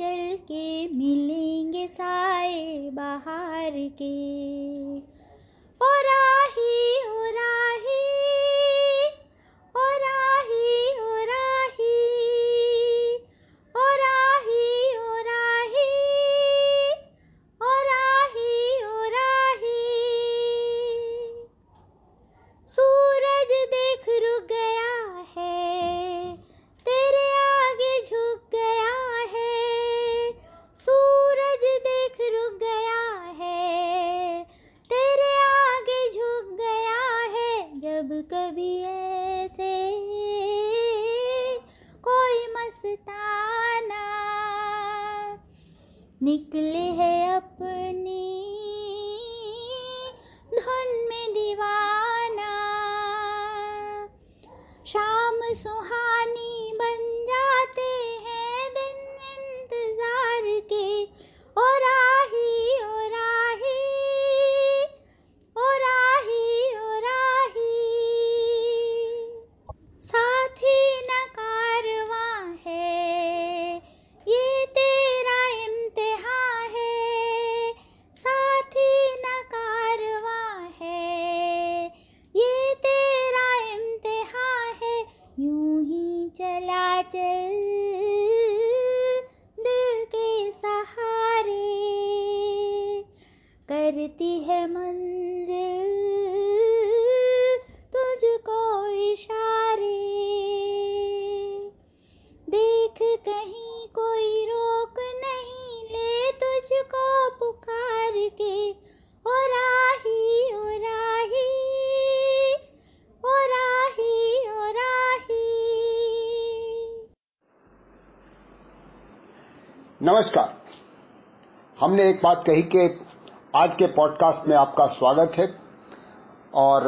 चल के मिलेंगे साए बाहर के। ओ राही ओ राही। magic एक बात कही कि आज के पॉडकास्ट में आपका स्वागत है। और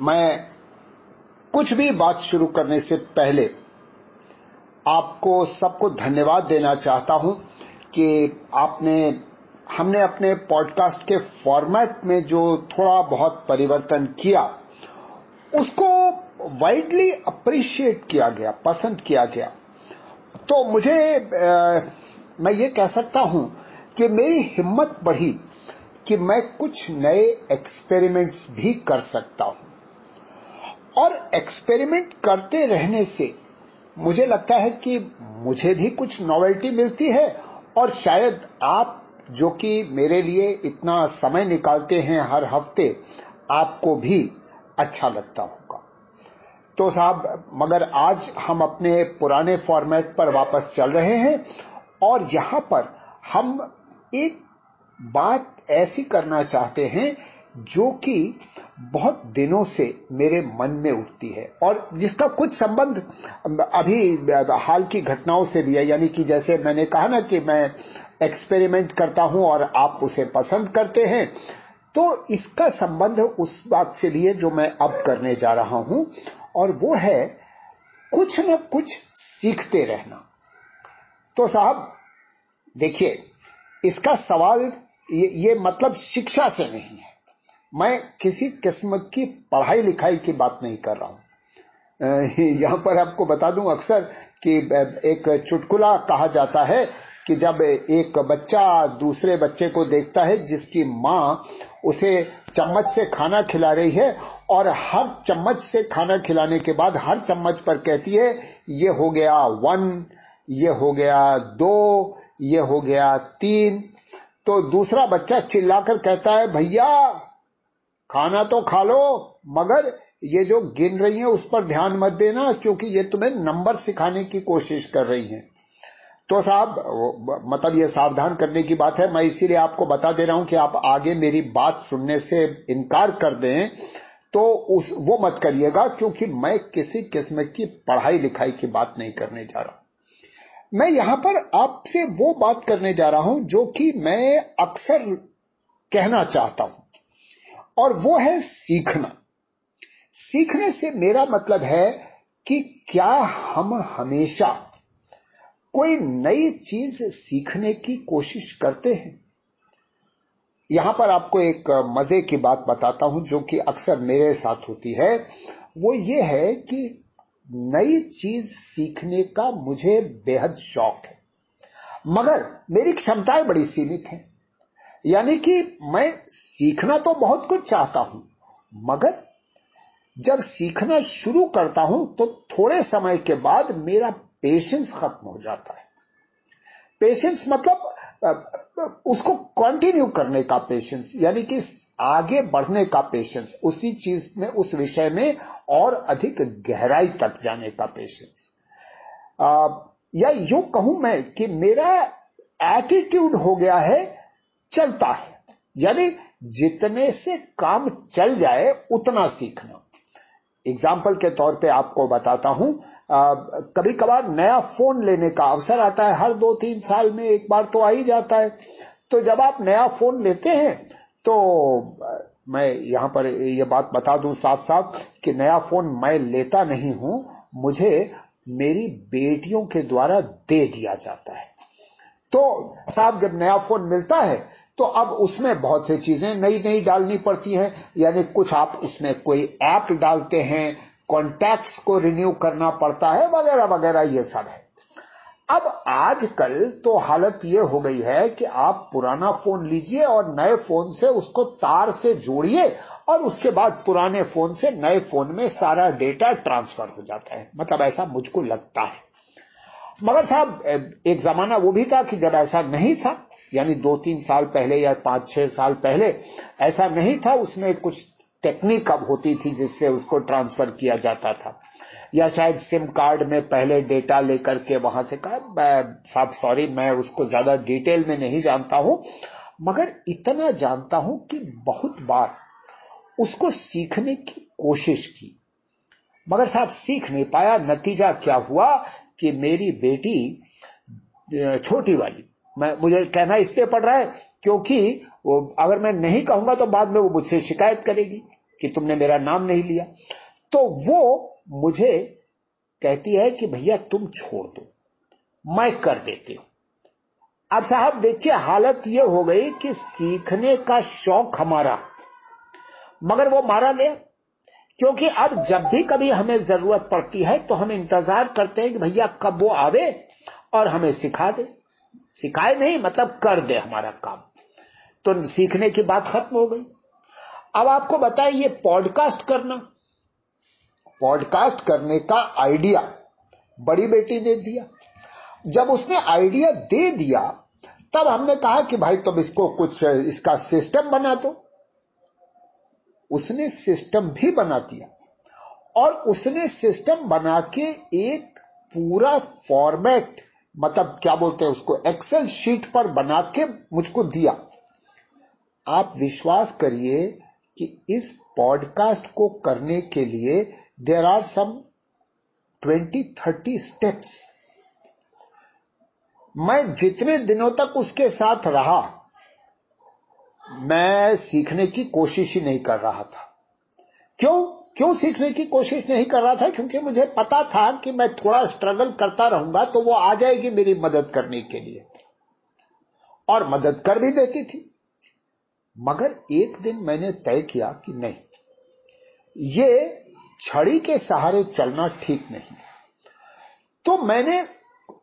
मैं कुछ भी बात शुरू करने से पहले आपको सबको धन्यवाद देना चाहता हूँ कि आपने हमने अपने पॉडकास्ट के फॉर्मेट में जो थोड़ा बहुत परिवर्तन किया उसको वाइडली अप्रिशिएट किया गया पसंद किया गया। तो मुझे अ, मैं ये कह सकता हूँ कि मेरी हिम्मत बढ़ी कि मैं कुछ नए एक्सपेरिमेंट्स भी कर सकता हूँ। और एक्सपेरिमेंट करते रहने से मुझे लगता है कि मुझे भी कुछ नॉवेल्टी मिलती है और शायद आप जो कि मेरे लिए इतना समय निकालते हैं हर हफ़्ते, आपको भी अच्छा लगता होगा। तो साहब, मगर आज हम अपने पुराने फॉर्मेट पर वापस चल रहे हैं और यहाँ पर हम एक बात ऐसी करना चाहते हैं जो कि बहुत दिनों से मेरे मन में उठती है और जिसका कुछ संबंध अभी हाल की घटनाओं से भी है। यानी कि जैसे मैंने कहा ना कि मैं एक्सपेरिमेंट करता हूँ और आप उसे पसंद करते हैं तो इसका संबंध उस बात से भी है जो मैं अब करने जा रहा हूँ, और वो है कुछ न कुछ सीखते रहना। तो साहब, देखिए इसका सवाल ये, ये मतलब शिक्षा से नहीं है। मैं किसी किस्म की पढ़ाई लिखाई की बात नहीं कर रहा हूँ। यहाँ पर आपको बता दूँ अक्सर कि एक चुटकुला कहा जाता है कि जब एक बच्चा दूसरे बच्चे को देखता है जिसकी माँ उसे चम्मच से खाना खिला रही है और हर चम्मच से खाना खिलाने के बाद हर चम्मच पर कहती है ये हो गया वन ये हो गया दो ये हो गया तीन। तो दूसरा बच्चा चिल्लाकर कहता है, भैया, खाना तो खा लो, मगर ये जो गिन रही है उस पर ध्यान मत देना, क्योंकि ये तुम्हें नंबर सिखाने की कोशिश कर रही है। तो साहब मतलब ये सावधान करने की बात है। मैं इसीलिए आपको बता दे रहा हूँ कि आप आगे मेरी बात सुनने से इनकार कर दें तो उस, वो मत करिएगा, क्योंकि मैं किसी किस्म की पढ़ाई लिखाई की बात नहीं करने जा रहा मैं यहाँ पर आपसे वो बात करने जा रहा हूँ जो कि मैं अक्सर कहना चाहता हूँ। और वो है सीखना। सीखने से मेरा मतलब है कि क्या हम हमेशा कोई नई चीज़ सीखने की कोशिश करते हैं? यहाँ पर आपको एक मज़े की बात बताता हूँ जो कि अक्सर मेरे साथ होती है। वो ये है कि नई चीज़ सीखने का मुझे बेहद शौक है। मगर मेरी क्षमताएँ बड़ी सीमित हैं। यानी कि मैं सीखना तो बहुत कुछ चाहता हूँ, मगर जब सीखना शुरू करता हूँ तो थोड़े समय के बाद मेरा पेशेंस खत्म हो जाता है। पेशेंस मतलब उसको कंटिन्यू करने का पेशेंस यानी कि आगे बढ़ने का पेशेंस उसी चीज़ में, उस विषय में और अधिक गहराई तक जाने का पेशेंस या यू कहूँ मैं कि मेरा एटीट्यूड हो गया है, चलता है। यानी जितने से काम चल जाए, उतना सीखना। एग्ज़ाम्पल के तौर पे आपको बताता हूँ कभी कभार नया फ़ोन लेने का अवसर आता है, हर दो तीन साल में एक बार तो आ ही जाता है। तो जब आप नया फ़ोन लेते हैं तो मैं यहाँ पर यह बात बता दूँ साफ़ साफ़ कि नया फ़ोन मैं लेता नहीं हूँ, मुझे मेरी बेटियों के द्वारा दे दिया जाता है। तो साहब, जब नया फ़ोन मिलता है तो अब उसमें बहुत सी चीज़ें नई नई डालनी पड़ती हैं। यानी कुछ आप उसमें कोई ऐप डालते हैं, कॉन्टैक्ट्स को रिन्यू करना पड़ता है वगैरह वगैरह ये सब है। अब आजकल तो हालत ये हो गई है कि आप पुराना फ़ोन लीजिए और नए फ़ोन से उसको तार से जोड़िए और उसके बाद पुराने फ़ोन से नए फ़ोन में सारा डेटा ट्रांसफ़र हो जाता है। मतलब ऐसा मुझको लगता है। मगर साहब एक जमाना वो भी था कि जब ऐसा नहीं था, यानी दो तीन साल पहले या पाँच छह साल पहले, ऐसा नहीं था, उसमें कुछ टेक्निक अब होती थी जिससे उसको ट्रांसफ़र किया जाता था। या शायद सिम कार्ड में पहले डेटा लेकर के वहाँ से कहा साहब सॉरी मैं उसको ज़्यादा डिटेल में नहीं जानता हूँ, मगर इतना जानता हूँ कि बहुत बार उसको सीखने की कोशिश की। मगर साहब, सीख नहीं पाया। नतीजा क्या हुआ कि मेरी बेटी छोटी वाली, मैं, मुझे कहना इसलिए पड़ रहा है क्योंकि वो, अगर मैं नहीं कहूँगा तो बाद में वो मुझसे शिकायत करेगी कि तुमने मेरा नाम नहीं लिया। तो वो मुझे कहती है कि भैया तुम छोड़ दो, मैं कर देती हूँ। अब साहब देखिए, हालत ये हो गई कि सीखने का शौक हमारा, मगर वो मारा गया, क्योंकि अब जब भी कभी हमें ज़रूरत पड़ती है तो हम इंतज़ार करते हैं कि भैया कब वो आवे और हमें सिखा दे। सिखाए नहीं मतलब कर दे हमारा काम। तो सीखने की बात खत्म हो गई। अब आपको बताए, ये पॉडकास्ट करना पॉडकास्ट करने का आइडिया बड़ी बेटी ने दिया। जब उसने आइडिया दे दिया, तब हमने कहा कि भाई तुम इसको कुछ, इसका सिस्टम बना दो। उसने सिस्टम भी बना दिया। और उसने सिस्टम बना के एक पूरा फॉर्मेट मतलब क्या बोलते हैं उसको, एक्सेल शीट पर बना के मुझको दिया। आप विश्वास करिए कि इस पॉडकास्ट को करने के लिए there are some twenty thirty steps मैं जितने दिनों तक उसके साथ रहा, मैं सीखने की कोशिश ही नहीं कर रहा था। क्यों? क्यों सीखने की कोशिश नहीं कर रहा था? क्योंकि मुझे पता था कि मैं थोड़ा स्ट्रगल करता रहूँगा तो वो आ जाएगी मेरी मदद करने के लिए। और मदद कर भी देती थी। मगर एक दिन मैंने तय किया कि नहीं। ये छड़ी के सहारे चलना ठीक नहीं। तो मैंने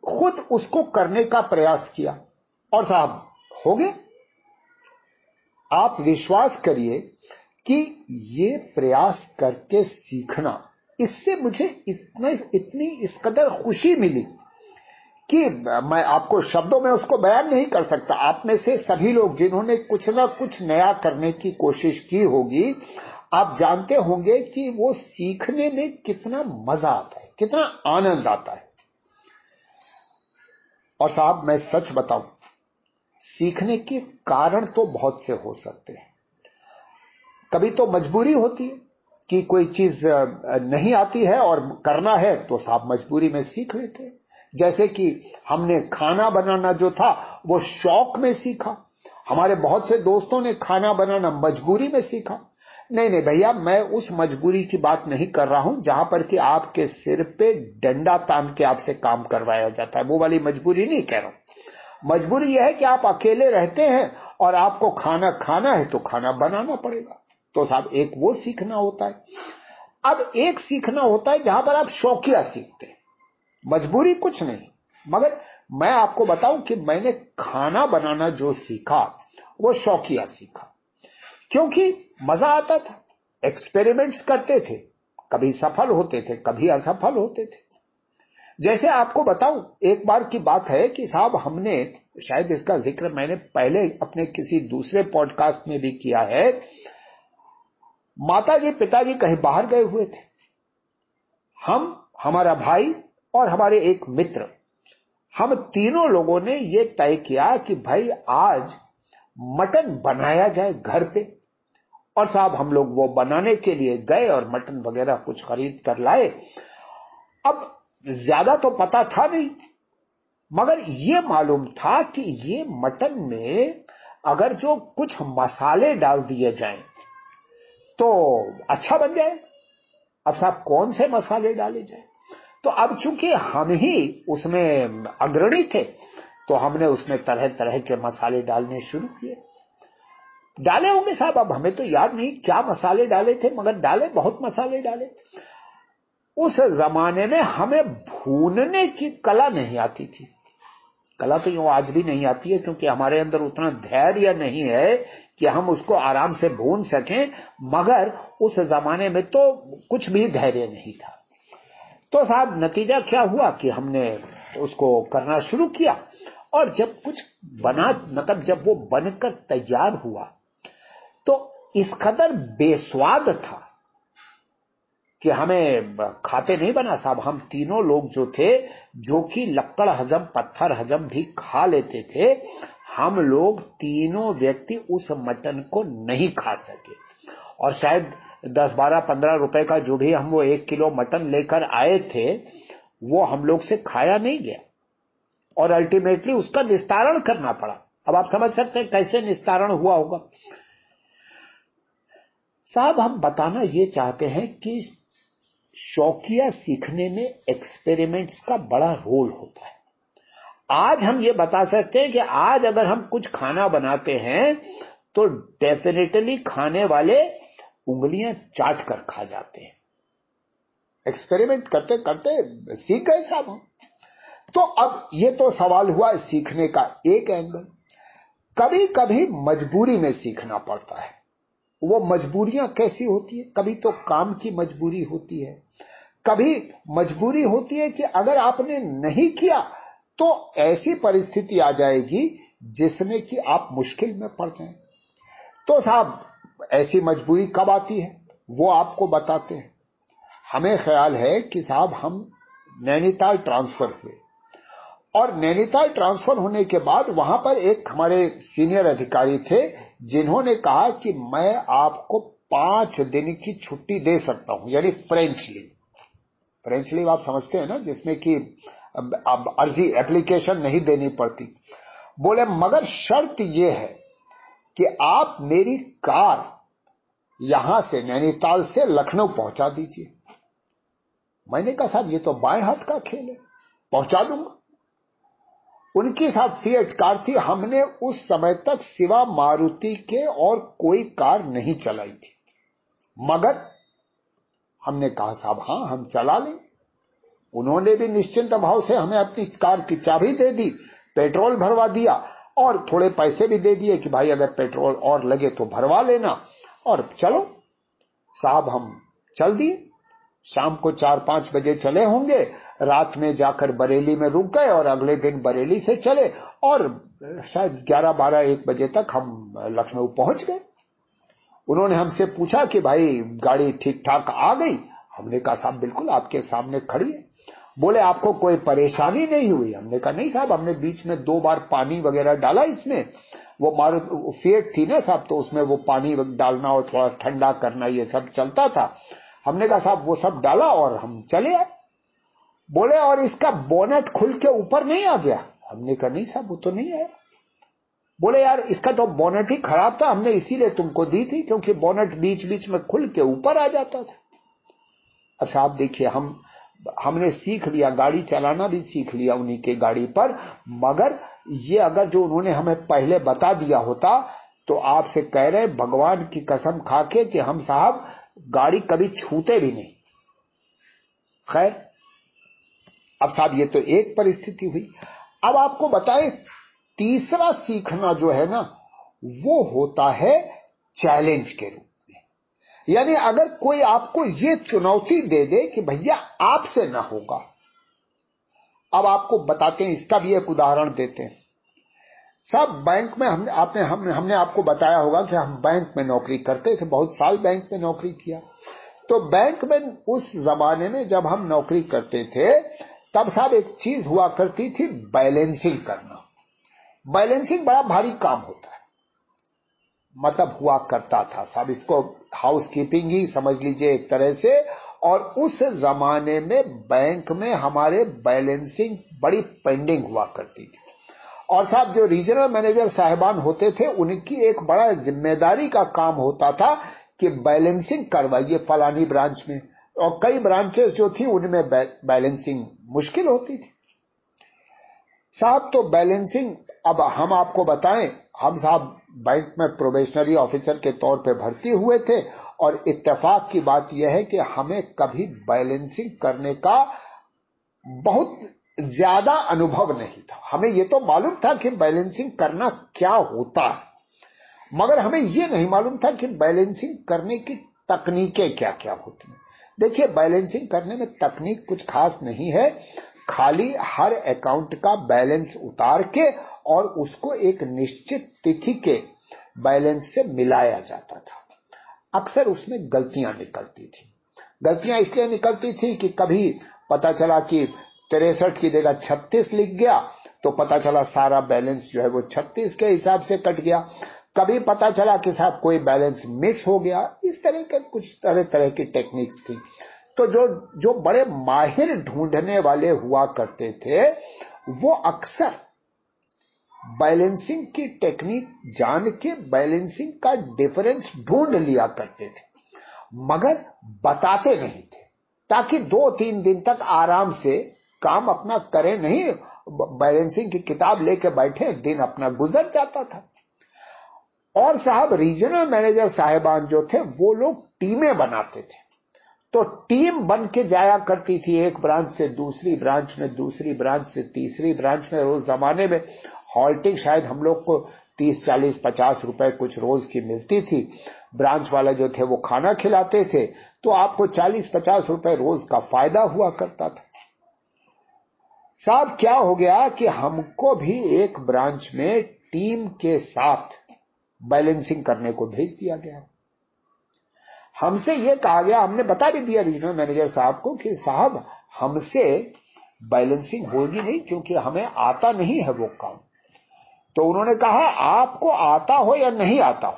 खुद उसको करने का प्रयास किया। और साहब, हो गए? आप विश्वास करिए कि ये प्रयास करके सीखना, इससे मुझे इतना, इतनी इस कदर खुशी मिली कि मैं आपको शब्दों में उसको बयान नहीं कर सकता। आप में से सभी लोग जिन्होंने कुछ ना कुछ नया करने की कोशिश की होगी आप जानते होंगे कि वो सीखने में कितना मज़ा आता है, कितना आनंद आता है। और साहब, मैं सच बताऊँ, सीखने के कारण तो बहुत से हो सकते हैं। कभी तो मजबूरी होती है कि कोई चीज़ नहीं आती है और करना है तो साहब मजबूरी में सीख लेते हैं। जैसे कि हमने खाना बनाना जो था, वो शौक में सीखा। हमारे बहुत से दोस्तों ने खाना बनाना मजबूरी में सीखा। नहीं नहीं भैया, मैं उस मजबूरी की बात नहीं कर रहा हूँ, जहाँ पर कि आपके सिर पे डंडा तान के आपसे काम करवाया जाता है। वो वाली मजबूरी नहीं कह रहा हूँ। मजबूरी यह है कि आप अकेले रहते हैं और आपको खाना खाना है तो खाना बनाना पड़ेगा। तो साहब, एक वो सीखना होता है। अब एक सीखना होता है जहाँ पर आप शौकिया सीखते हैं। मजबूरी कुछ नहीं। मगर मैं आपको बताऊँ कि मैंने खाना बनाना जो सीखा, वो शौकिया सीखा। क्योंकि मज़ा आता था। एक्सपेरिमेंट्स करते थे। कभी सफल होते थे, कभी असफल होते थे। जैसे आपको बताऊँ, एक बार की बात है कि साहब, हमने, शायद इसका ज़िक्र मैंने पहले अपने किसी दूसरे पॉडकास्ट में भी किया है। माता जी पिताजी कहीं बाहर गए हुए थे। हम, हमारा भाई और हमारे एक मित्र, हम तीनों लोगों ने यह तय किया कि भाई, आज मटन बनाया जाए घर पे। और साहब हम लोग वो बनाने के लिए गए और मटन वगैरह कुछ खरीद कर लाए। अब ज़्यादा तो पता था नहीं, मगर ये मालूम था कि ये मटन में अगर जो कुछ मसाले डाल दिए जाएँ तो अच्छा बन जाए। अब साहब कौन से मसाले डाले जाए? तो अब चूँकि हम ही उसमें अग्रणी थे तो हमने उसमें तरह तरह के मसाले डालने शुरू किए। डाले होंगे साहब, अब हमें तो याद नहीं क्या मसाले डाले थे, मगर डाले, बहुत मसाले डाले। उस जमाने में हमें भूनने की कला नहीं आती थी। कला तो यूँ आज भी नहीं आती है, क्योंकि हमारे अंदर उतना धैर्य नहीं है कि हम उसको आराम से भून सकें, मगर उस जमाने में तो कुछ भी धैर्य नहीं था। तो साहब, नतीजा क्या हुआ कि हमने उसको करना शुरू किया, और जब कुछ बना मतलब जब वो बनकर तैयार हुआ इस कदर बेस्वाद था कि हमें खाते नहीं बना साहब। हम तीनों लोग जो थे, जो कि लक्कड़ हजम, पत्थर हजम भी खा लेते थे, हम लोग तीनों व्यक्ति उस मटन को नहीं खा सके। और शायद दस बारह पंद्रह रुपए का जो भी हम वो एक किलो मटन लेकर आए थे, वो हम लोग से खाया नहीं गया। और अल्टीमेटली उसका निस्तारण करना पड़ा। अब आप समझ सकते हैं कैसे निस्तारण हुआ होगा। साहब, हम बताना ये चाहते हैं कि शौकिया सीखने में एक्सपेरिमेंट्स का बड़ा रोल होता है। आज हम ये बता सकते हैं कि आज अगर हम कुछ खाना बनाते हैं तो डेफिनेटली खाने वाले उंगलियाँ चाट कर खा जाते हैं। एक्सपेरिमेंट करते करते सीख गए साहब हम। तो अब ये तो सवाल हुआ सीखने का एक एंगल कभी कभी मजबूरी में सीखना पड़ता है। वो मजबूरियाँ कैसी होती है? कभी तो काम की मजबूरी होती है। कभी मजबूरी होती है कि अगर आपने नहीं किया तो ऐसी परिस्थिति आ जाएगी जिसमें कि आप मुश्किल में पड़ जाए। तो साहब, ऐसी मजबूरी कब आती है? वो आपको बताते हैं। हमें ख्याल है कि साहब, हम नैनीताल ट्रांसफ़र हुए। और नैनीताल ट्रांसफ़र होने के बाद वहाँ पर एक हमारे सीनियर अधिकारी थे जिन्होंने कहा कि मैं आपको पाँच दिन की छुट्टी दे सकता हूँ, यानी फ्रेंच लीव फ्रेंच लीव आप समझते हैं ना, जिसमें कि अब अर्जी एप्लीकेशन नहीं देनी पड़ती। बोले, मगर शर्त यह है कि आप मेरी कार यहाँ से नैनीताल से लखनऊ पहुँचा दीजिए। मैंने कहा, साहब, ये तो बाएँ हाथ का खेल है, पहुँचा दूँगा। उनकी साथ फिएट कार थी। हमने उस समय तक सिवा मारुति के और कोई कार नहीं चलाई थी। मगर हमने कहा, साहब, हाँ, हम चला लें उन्होंने भी निश्चिंत भाव से हमें अपनी कार की चाबी दे दी, पेट्रोल भरवा दिया और थोड़े पैसे भी दे दिए कि भाई, अगर पेट्रोल और लगे तो भरवा लेना। और चलो, साहब, हम चल दिए। शाम को चार पाँच बजे चले होंगे रात में जाकर बरेली में रुक गए और अगले दिन बरेली से चले और शायद ग्यारह बारह एक बजे तक हम लखनऊ पहुँच गए। उन्होंने हमसे पूछा कि भाई, गाड़ी ठीक ठाक आ गई? हमने कहा, साहब, बिल्कुल आपके सामने खड़ी है। बोले, आपको कोई परेशानी नहीं हुई? हमने कहा, नहीं साहब, हमने बीच में दो बार पानी वगैरह डाला इसमें वो मारो फेट थी ना साहब तो उसमें वो पानी डालना और थोड़ा ठंडा करना, ये सब चलता था। हमने कहा, साहब, वो सब डाला और हम चले आए। बोले, और इसका बोनेट खुल के ऊपर नहीं आ गया? हमने कहा, नहीं साहब, वो तो नहीं आया बोले, यार, इसका तो बोनेट ही खराब था, हमने इसीलिए तुमको दी थी, क्योंकि बोनेट बीच बीच में खुल के ऊपर आ जाता था। अच्छा आप देखिए, हम, हमने सीख लिया, गाड़ी चलाना भी सीख लिया उन्हीं के गाड़ी पर, मगर ये अगर जो उन्होंने हमें पहले बता दिया होता तो आपसे कह रहे, भगवान की कसम खाके कि हम साहब, गाड़ी कभी छूते भी नहीं। खैर अब साहब ये तो एक परिस्थिति हुई। अब आपको बताए तीसरा सीखना जो है ना वो होता है चैलेंज के रूप में। यानी अगर कोई आपको ये चुनौती दे दे कि भैया आपसे ना होगा अब आपको बताते हैं इसका भी एक उदाहरण देते हैं। सब बैंक में हमने आपने हम, हमने आपको बताया होगा कि हम बैंक में नौकरी करते थे बहुत साल बैंक में नौकरी किया। तो बैंक में उस जमाने में जब हम नौकरी करते थे तब साहब एक चीज़ हुआ करती थी, बैलेंसिंग करना। बैलेंसिंग बड़ा भारी काम होता है। मतलब हुआ करता था साहब, इसको हाउस कीपिंग ही समझ लीजिए एक तरह से, और उस जमाने में बैंक में हमारे बैलेंसिंग बड़ी पेंडिंग हुआ करती थी। और साहब जो रीजनल मैनेजर साहिबान होते थे, उनकी एक बड़ा ज़िम्मेदारी का काम होता था कि बैलेंसिंग करवाइए फलानी ब्रांच में। और कई ब्रांचेस जो थी, उनमें बैलेंसिंग मुश्किल होती थी। साहब तो बैलेंसिंग अब हम आपको बताएँ, हम साहब बैंक में प्रोबेशनरी ऑफिसर के तौर पे भर्ती हुए थे और इत्तेफाक की बात यह है कि हमें कभी बैलेंसिंग करने का बहुत ज़्यादा अनुभव नहीं था। हमें यह तो मालूम था कि बैलेंसिंग करना क्या होता है, मगर हमें यह नहीं मालूम था कि बैलेंसिंग करने की तकनीकें क्या क्या होती हैं। देखिए बैलेंसिंग करने में तकनीक कुछ खास नहीं है। खाली हर अकाउंट का बैलेंस उतार के और उसको एक निश्चित तिथि के बैलेंस से मिलाया जाता था। अक्सर उसमें गलतियाँ निकलती थी। गलतियाँ इसलिए निकलती थी कि कभी पता चला कि तिरसठ की जगह छत्तीस लिख गया तो पता चला सारा बैलेंस जो है वो छत्तीस के हिसाब से कट गया। कभी पता चला कि साहब कोई बैलेंस मिस हो गया, इस तरह के कुछ तरह तरह की टेक्निक्स थी। तो जो जो बड़े माहिर ढूँढने वाले हुआ करते थे, वो अक्सर बैलेंसिंग की टेक्निक जान के बैलेंसिंग का डिफरेंस ढूंढ लिया करते थे। मगर बताते नहीं थे, ताकि दो तीन दिन तक आराम से काम अपना करें नहीं बैलेंसिंग की किताब लेके बैठे, दिन अपना गुजर जाता था। और साहब रीजनल मैनेजर साहेबान जो थे, वो लोग टीमें बनाते थे। तो टीम बन के जाया करती थी एक ब्रांच से दूसरी ब्रांच में, दूसरी ब्रांच से तीसरी ब्रांच में। उस जमाने में हॉल्टिंग शायद हम लोग को तीस, चालीस, पचास रुपए कुछ रोज की मिलती थी। ब्रांच वाले जो थे वो खाना खिलाते थे तो आपको चालीस, पचास रुपए रोज का फ़ायदा हुआ करता था। साहब, क्या हो गया कि हमको भी एक ब्रांच में टीम के साथ बैलेंसिंग करने को भेज दिया गया। हमसे यह कहा गया, हमने बता भी दिया रीजनल मैनेजर साहब को कि साहब, हमसे बैलेंसिंग होगी नहीं क्योंकि हमें आता नहीं है वो काम। तो उन्होंने कहा, आपको आता हो या नहीं आता हो,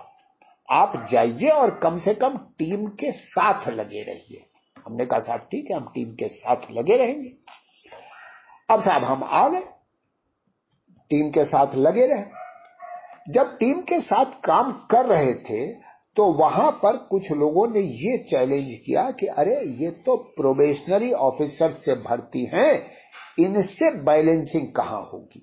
आप जाइए और कम से कम टीम के साथ लगे रहिए। हमने कहा, साहब, ठीक है, हम टीम के साथ लगे रहेंगे। अब साहब, हम आ गए। टीम के साथ लगे रहे। जब टीम के साथ काम कर रहे थे तो वहाँ पर कुछ लोगों ने ये चैलेंज किया कि अरे, ये तो प्रोबेशनरी ऑफिसर से भर्ती हैं, इनसे बैलेंसिंग कहाँ होगी?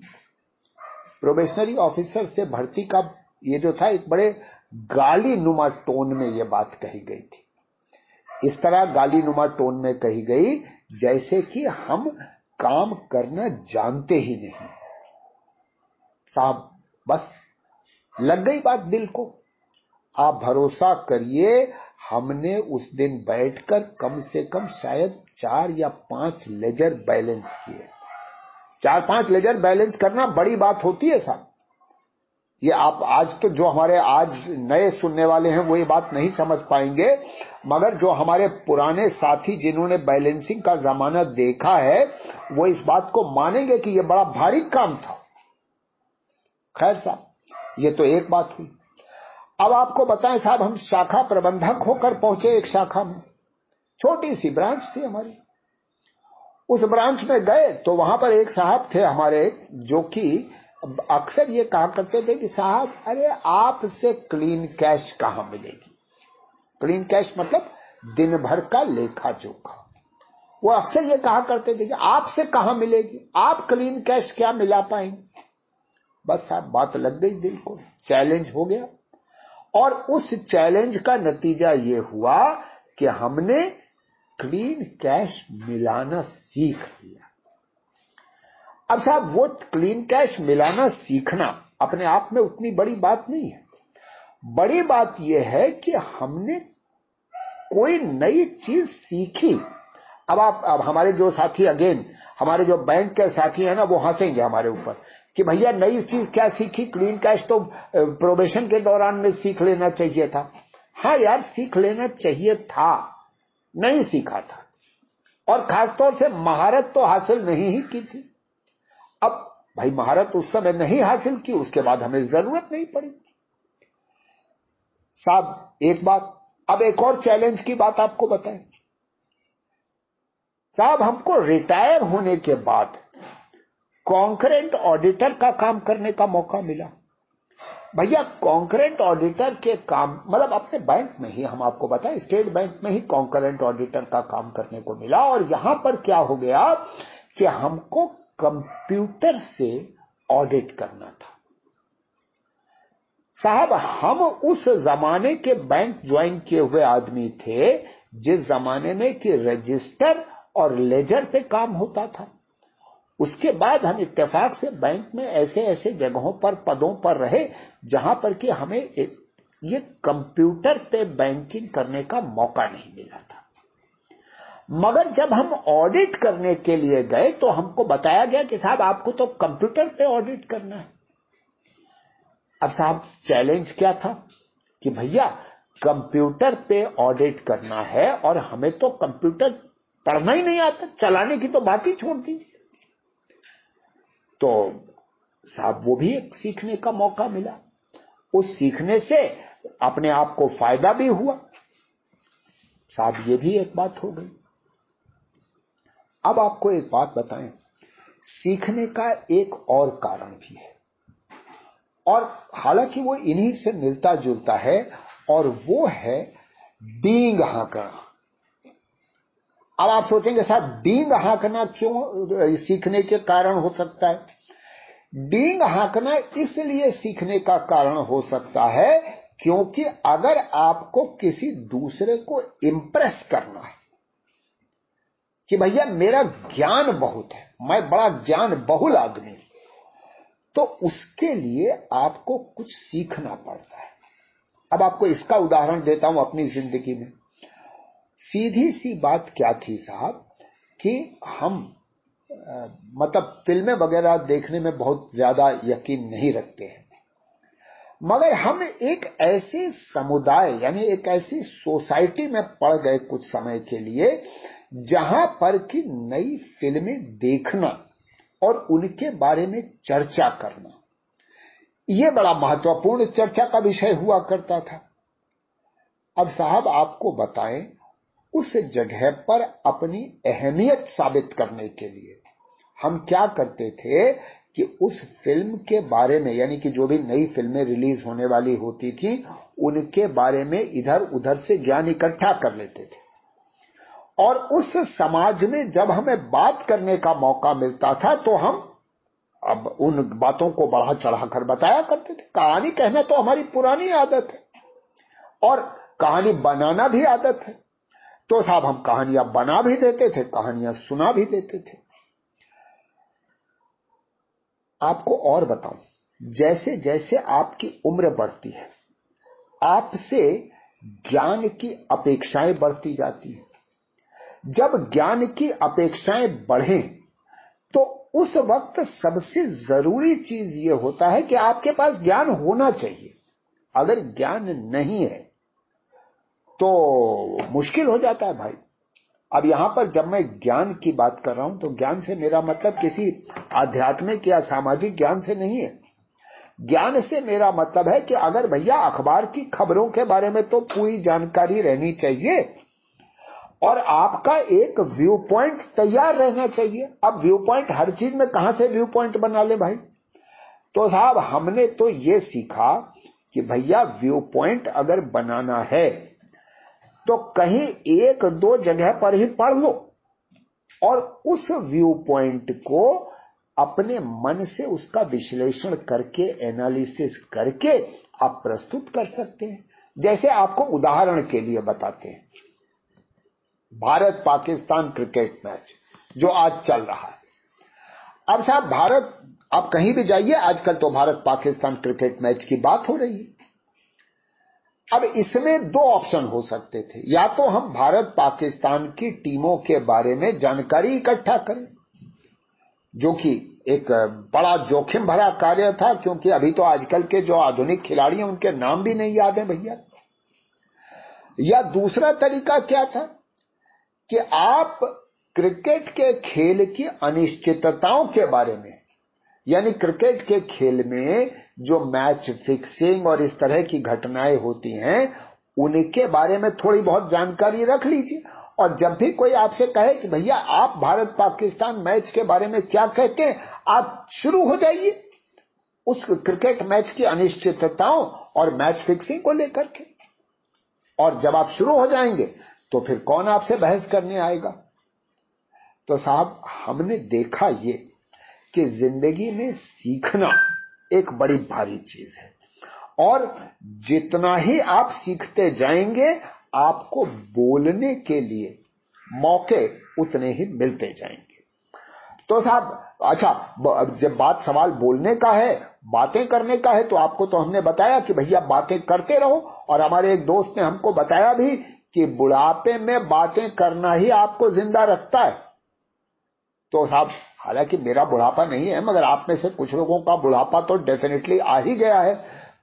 प्रोबेशनरी ऑफिसर से भर्ती का ये जो था, एक बड़े गाली नुमा टोन में ये बात कही गई थी। इस तरह गाली नुमा टोन में कही गई, जैसे कि हम काम करना जानते ही नहीं। साहब, बस लग गई बात दिल को। आप भरोसा करिए, हमने उस दिन बैठकर कम से कम शायद चार या पाँच लेजर बैलेंस किए। चार पाँच लेजर बैलेंस करना बड़ी बात होती है, साहब। ये आप आज तो जो हमारे आज नए सुनने वाले हैं, वो ये बात नहीं समझ पाएँगे। मगर जो हमारे पुराने साथी जिन्होंने बैलेंसिंग का जमाना देखा है, वो इस बात को मानेंगे कि ये बड़ा भारी काम था। खैर, साहब। ये तो एक बात हुई। अब आपको बताएँ साहब, हम शाखा प्रबंधक होकर पहुँचे एक शाखा में। छोटी सी ब्रांच थी हमारी। उस ब्रांच में गए तो वहाँ पर एक साहब थे हमारे, जो कि अक्सर ये कहा करते थे कि साहब, अरे आपसे क्लीन कैश कहाँ मिलेगी? क्लीन कैश मतलब दिन भर का लेखा जोखा। वो अक्सर ये कहा करते थे कि आपसे कहाँ मिलेगी? आप क्लीन कैश क्या मिला पाएँगे? बस साहब बात लग गई दिल को। चैलेंज हो गया। और उस चैलेंज का नतीजा ये हुआ कि हमने क्लीन कैश मिलाना सीख लिया। अब साहब, वो क्लीन कैश मिलाना सीखना अपने आप में उतनी बड़ी बात नहीं है। बड़ी बात यह है कि हमने कोई नई चीज़ सीखी। अब आप, अब हमारे जो साथी अगेन हमारे जो बैंक के साथी है ना, वो हंसेंगे हमारे ऊपर। कि भैया नई चीज़ क्या सीखी? क्लीन कैश तो प्रोबेशन के दौरान में सीख लेना चाहिए था। हाँ यार, सीख लेना चाहिए था। नहीं सीखा था। और खासतौर से महारत तो हासिल नहीं ही की थी। अब भाई महारत उस समय नहीं हासिल की, उसके बाद हमें ज़रूरत नहीं पड़ी। साहब, एक बात, अब एक और चैलेंज की बात आपको बताएँ। साहब, हमको रिटायर होने के बाद कॉन्करेंट ऑडिटर का काम करने का मौका मिला। भैया कॉन्करेंट ऑडिटर के काम मतलब अपने बैंक में ही, हम आपको बताएँ स्टेट बैंक में ही कॉन्करेंट ऑडिटर का काम करने को मिला और यहाँ पर क्या हो गया कि हमको कंप्यूटर से ऑडिट करना था। साहब, हम उस जमाने के बैंक ज्वाइन किए हुए आदमी थे, जिस जमाने में कि रजिस्टर और लेजर पे काम होता था। उसके बाद हम इत्तेफाक से बैंक में ऐसे ऐसे जगहों पर, पदों पर रहे, जहाँ पर कि हमें ये कंप्यूटर पे बैंकिंग करने का मौका नहीं मिला था। मगर जब हम ऑडिट करने के लिए गए तो हमको बताया गया कि साहब, आपको तो कंप्यूटर पे ऑडिट करना है। अब साहब, चैलेंज क्या था? कि भैया, कंप्यूटर पे ऑडिट करना है और हमें तो कंप्यूटर पढ़ना ही नहीं आता, चलाने की तो बात ही छोड़ दीजिए। तो साहब, वो भी एक सीखने का मौका मिला। उस सीखने से अपने आप को फ़ायदा भी हुआ। साहब, ये भी एक बात हो गई। अब आपको एक बात बताएँ। सीखने का एक और कारण भी है। और हालाँकि वो इन्हीं से मिलता जुलता है, और वो है डींग हाँकना अब आप सोचेंगे, साहब, डींग हाँकना क्यों सीखने के कारण हो सकता है? डींग हाँकना इसलिए सीखने का कारण हो सकता है क्योंकि अगर आपको किसी दूसरे को इंप्रेस करना है, कि भैया मेरा ज्ञान बहुत है, मैं बड़ा ज्ञान बहुल आदमी तो उसके लिए आपको कुछ सीखना पड़ता है। अब आपको इसका उदाहरण देता हूँ अपनी ज़िंदगी में। सीधी सी बात क्या थी साहब कि हम मतलब फ़िल्में वगैरह देखने में बहुत ज़्यादा यकीन नहीं रखते हैं। मगर हम एक ऐसे समुदाय, यानी एक ऐसी सोसाइटी में पड़ गए कुछ समय के लिए, जहाँ पर की नई फ़िल्में देखना और उनके बारे में चर्चा करना। यह बड़ा महत्वपूर्ण चर्चा का विषय हुआ करता था। अब साहब आपको बताएँ उस जगह पर अपनी अहमियत साबित करने के लिए। हम क्या करते थे कि उस फ़िल्म के बारे में, यानी कि जो भी नई फ़िल्में रिलीज़ होने वाली होती थी, उनके बारे में इधर उधर से ज्ञान इकट्ठा कर लेते थे। और उस समाज में जब हमें बात करने का मौका मिलता था तो हम अब उन बातों को बढ़ा चढ़ाकर बताया करते थे। कहानी कहना तो हमारी पुरानी आदत है। और कहानी बनाना भी आदत है। तो साहब हम कहानियाँ बना भी देते थे, कहानियाँ सुना भी देते थे। आपको और बताऊँ जैसे जैसे आपकी उम्र बढ़ती है, आपसे ज्ञान की अपेक्षाएँ बढ़ती जाती है। जब ज्ञान की अपेक्षाएँ बढ़ें तो उस वक्त सबसे ज़रूरी चीज़ यह होता है कि आपके पास ज्ञान होना चाहिए। अगर ज्ञान नहीं है तो मुश्किल हो जाता है भाई। अब यहाँ पर जब मैं ज्ञान की बात कर रहा हूँ तो ज्ञान से मेरा मतलब किसी आध्यात्मिक या सामाजिक ज्ञान से नहीं है। ज्ञान से मेरा मतलब है कि अगर भैया अखबार की खबरों के बारे में तो पूरी जानकारी रहनी चाहिए और आपका एक व्यू पॉइंट तैयार रहना चाहिए। अब व्यू पॉइंट हर चीज़ में कहाँ से व्यू पॉइंट बना ले भाई? तो साहब, हमने तो ये सीखा कि भैया व्यू पॉइंट अगर बनाना है तो कहीं एक दो जगह पर ही पढ़ लो। और उस व्यू पॉइंट को अपने मन से उसका विश्लेषण करके एनालिसिस करके आप प्रस्तुत कर सकते हैं। जैसे आपको उदाहरण के लिए बताते हैं। भारत पाकिस्तान क्रिकेट मैच जो आज चल रहा है। अब साहब, भारत, आप कहीं भी जाइए, आजकल तो भारत पाकिस्तान क्रिकेट मैच की बात हो रही है। अब इसमें दो ऑप्शन हो सकते थे। या तो हम भारत पाकिस्तान की टीमों के बारे में जानकारी इकट्ठा करें, जो कि एक बड़ा जोखिम भरा कार्य था, क्योंकि अभी तो आजकल के जो आधुनिक खिलाड़ी हैं, उनके नाम भी नहीं याद है भैया। या दूसरा तरीका क्या था कि आप क्रिकेट के खेल की अनिश्चितताओं के बारे में, यानी क्रिकेट के खेल में जो मैच फिक्सिंग और इस तरह की घटनाएँ होती हैं, उनके बारे में थोड़ी बहुत जानकारी रख लीजिए। और जब भी कोई आपसे कहे कि भैया, आप भारत पाकिस्तान मैच के बारे में क्या कहते हैं, आप शुरू हो जाइए उस क्रिकेट मैच की अनिश्चितताओं और मैच फिक्सिंग को लेकर के। और जब आप शुरू हो जाएँगे तो फिर कौन आपसे बहस करने आएगा? तो साहब, हमने देखा ये कि ज़िंदगी में सीखना एक बड़ी भारी चीज़ है। और जितना ही आप सीखते जाएँगे, आपको बोलने के लिए मौके उतने ही मिलते जाएँगे। तो साहब अच्छा जब बात सवाल बोलने का है, बातें करने का है तो आपको तो हमने बताया कि भैया बातें करते रहो। और हमारे एक दोस्त ने हमको बताया भी कि बुढ़ापे में बातें करना ही आपको ज़िंदा रखता है। तो साहब हालाँकि मेरा बुढ़ापा नहीं है मगर आप में से कुछ लोगों का बुढ़ापा तो डेफिनेटली आ ही गया है।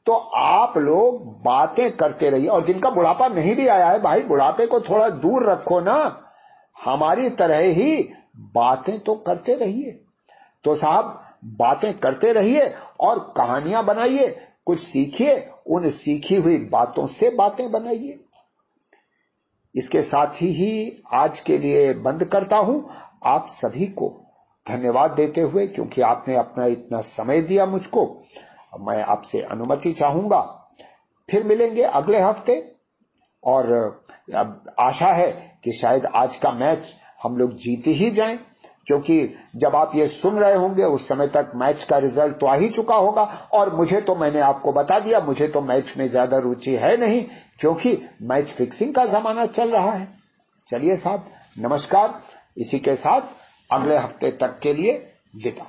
तो आप लोग बातें करते रहिए और जिनका बुढ़ापा नहीं भी आया है भाई बुढ़ापे को थोड़ा दूर रखो ना। हमारी तरह ही बातें तो करते रहिए। तो साहब बातें करते रहिए और कहानियाँ बनाइए कुछ सीखिए उन सीखी हुई बातों से बातें बनाइए। इसके साथ ही, ही आज के लिए बंद करता हूँ। आप सभी को धन्यवाद देते हुए, क्योंकि आपने अपना इतना समय दिया मुझको मैं आपसे अनुमति चाहूँगा। फिर मिलेंगे अगले हफ़्ते, और आशा है कि शायद आज का मैच हम लोग जीते ही जाएँ, क्योंकि जब आप ये सुन रहे होंगे, उस समय तक मैच का रिज़ल्ट तो आ ही चुका होगा, और मुझे तो मैंने आपको बता दिया, मुझे तो मैच में ज़्यादा रुचि है नहीं, क्योंकि मैच फिक्सिंग का जमाना चल रहा है। चलिए साहब, नमस्कार, इसी के साथ अगले हफ़्ते तक के लिए विदा।